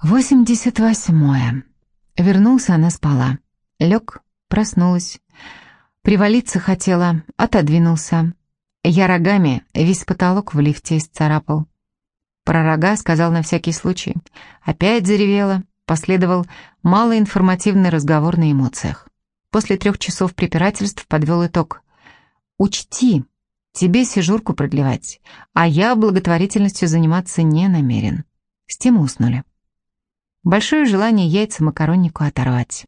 Восемьдесят восьмое. Вернулся, она спала. Лег, проснулась. Привалиться хотела, отодвинулся. Я рогами весь потолок в лифте исцарапал. Про рога сказал на всякий случай. Опять заревела, последовал малоинформативный разговор на эмоциях. После трех часов препирательств подвел итог. «Учти, тебе сижурку продлевать, а я благотворительностью заниматься не намерен». С тем уснули. Большое желание яйца макароннику оторвать.